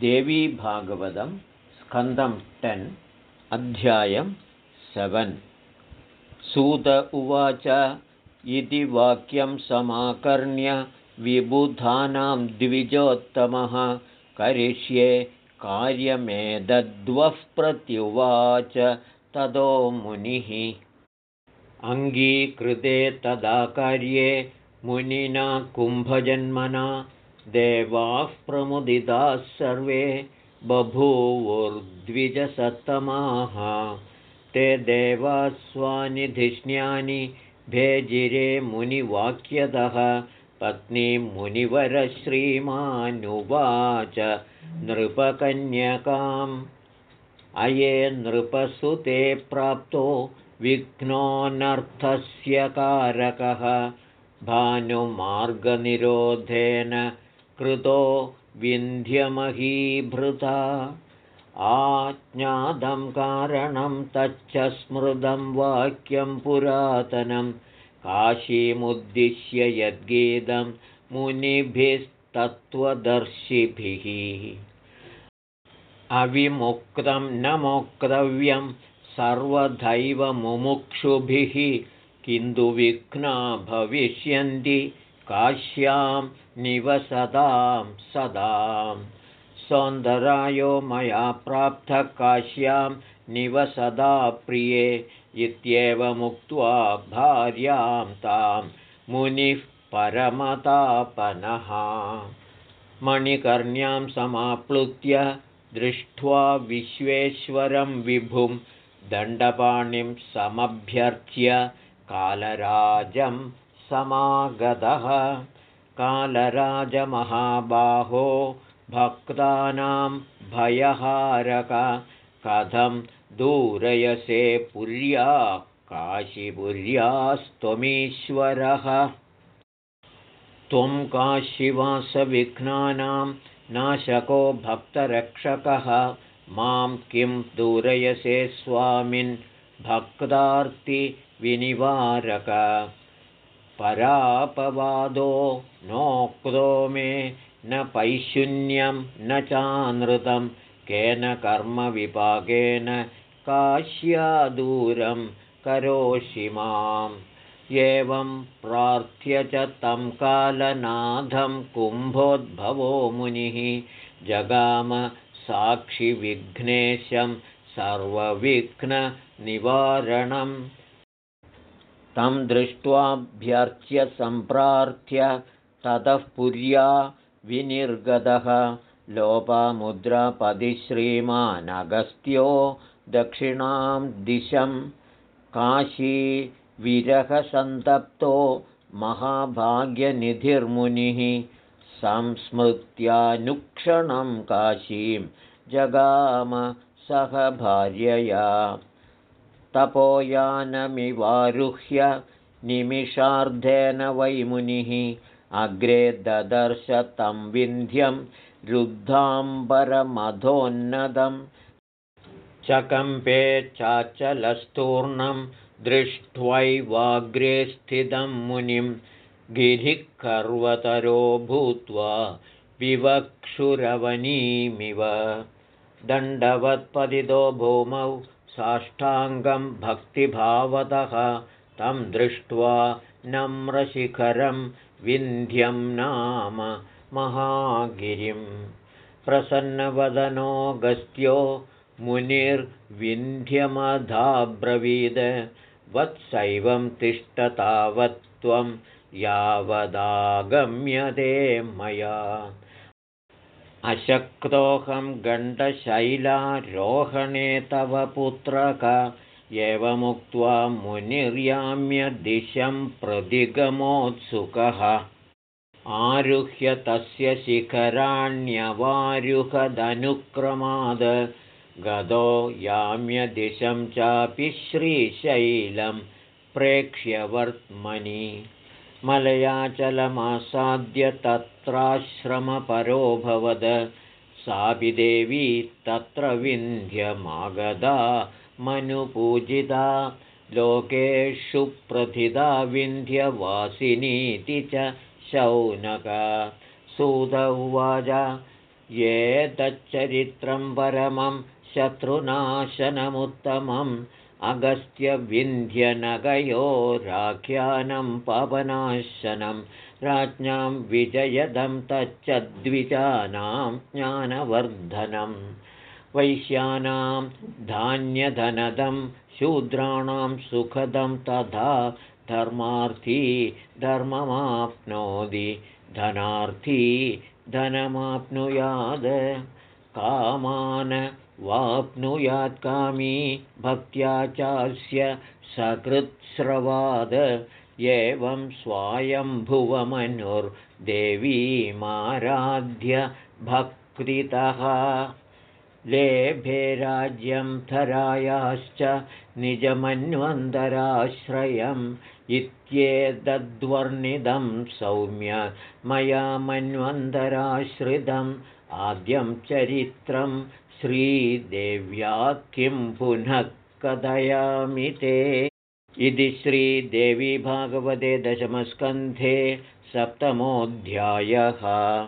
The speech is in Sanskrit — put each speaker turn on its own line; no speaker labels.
देवीभागवतं स्कन्दं टेन् अध्यायं सेवन्। सूत उवाच इति वाक्यं समाकर्ण्य विबुधानां द्विजोत्तमः करिष्ये कार्यमेदद्वः प्रत्युवाच ततो मुनिः। अङ्गीकृते तदा कार्ये मुनिना कुम्भजन्मना देवाः प्रमुदिताः सर्वे बभूवुर्द्विजसत्तमाः। ते देवास्वानिधिष्ण्यानि भेजिरे मुनिवाक्यतः पत्नीं मुनिवरश्रीमानुवाच नृपकन्यकाम्। अये नृपसुते प्राप्तो विघ्नोऽनर्थस्य कारकः। भानुमार्गनिरोधेन कृतो विन्ध्यमहीभृता। आज्ञातं कारणं तच्च स्मृतं वाक्यं पुरातनं। काशीमुद्दिश्य यद्गीतं मुनिभिस्तत्त्वदर्शिभिः। अविमुक्तं न मोक्तव्यं सर्वदैव मुमुक्षुभिः किन्तु विघ्ना भविष्यन्ति काश्यां निवसतां सदां। सौन्दरायो मया प्राप्तः काश्यां निवसदा प्रिये इत्येवमुक्त्वा भार्यां तां मुनिः परमतापनः। मणिकर्ण्यां समाप्लुत्य दृष्ट्वा विश्वेश्वरं विभुं दण्डपाणिं समभ्यर्च्य कालराजं समागतः कालराजमहाबाहो भक्तानां भयहारक कथं दूरयसे पुर्या काशीपुर्यास्त्वमीश्वरः त्वं काशिवासविघ्नानां नाशको भक्तरक्षकः। मां किं दूरयसे स्वामिन् भक्तार्तिविनिवारक परापवादो नोक्तो मे न पैशून्यं न चानृतं केन कर्मविपाकेन काश्यादूरं करोषि माम्। एवं प्रार्थ्य च तं कालनाथं कुम्भोद्भवो मुनिः जगाम साक्षिविघ्नेशं सर्वविघ्ननिवारणम् तं दृष्ट्वाभ्यर्च्य सम्प्रार्थ्य ततः पुर्या विनिर्गतः लोपामुद्रापदिश्रीमानगस्त्यो दक्षिणां दिशं काशीविरहसन्तप्तो महाभाग्यनिधिर्मुनिः संस्मृत्यानुक्षणं काशीं जगाम सह भार्यया तपोयानमिवारुह्य निमिषार्धेन वैमुनिः अग्रे ददर्श तं विन्ध्यं रुद्धाम्बरमधोन्नतं चकम्पे चाचलस्तूर्णं दृष्ट्वैवाग्रे स्थितं मुनिं गिरिः कर्वतरो भूत्वा विवक्षुरवनीमिव दण्डवत्पतितो भूमौ साष्टाङ्गं भक्तिभावतः तं दृष्ट्वा नम्रशिखरं विन्ध्यं नाम महागिरिं। प्रसन्नवदनो गस्त्यो मुनिर्विन्ध्यमधाब्रवीद वत्सैवं तिष्ठतावत्त्वं यावदागम्यते मया अशक्तोऽहं गण्डशैलारोहणे तव पुत्रक। एवमुक्त्वा मुनिर्याम्यदिशं प्रतिगमोत्सुकः आरुह्य तस्य शिखराण्यवारुहदनुक्रमाद। गदो याम्यदिशं चापि श्रीशैलं प्रेक्ष्यवर्त्मनि मलयाचलमासाद्य तत्राश्रमपरोऽभवद सापि देवी तत्र विन्ध्यमागदा। मनुपूजिता लोकेषु प्रथिता विन्ध्यवासिनीति च शौनक। सुत उवाच ये तच्चरित्रं परमं शत्रुनाशनमुत्तमम् अगस्त्यविन्ध्यनगयोराख्यानं पवनाशनं राज्ञां विजयदं तच्च द्विजानां ज्ञानवर्धनं। वैश्यानां धान्यधनदं शूद्राणां सुखदं तथा धर्मार्थी धर्ममाप्नोति धनार्थी धनमाप्नुयात्। कामान् वाप्नुयात् कामी भक्त्या चास्य सकृत्स्रवाद एवं स्वायम्भुवमनुर्देवीमाराध्य भक्तितः। लेभे राज्यं धरायाश्च निजमन्वन्तराश्रयम् इत्येतद्वर्णितं सौम्य मया मन्वन्तराश्रितम् आद्यं चरित्रं श्रीदेव्या किं पुनः कथयामि ते? इति श्रीदेवी भागवते दशमस्कन्धे सप्तमोऽध्यायः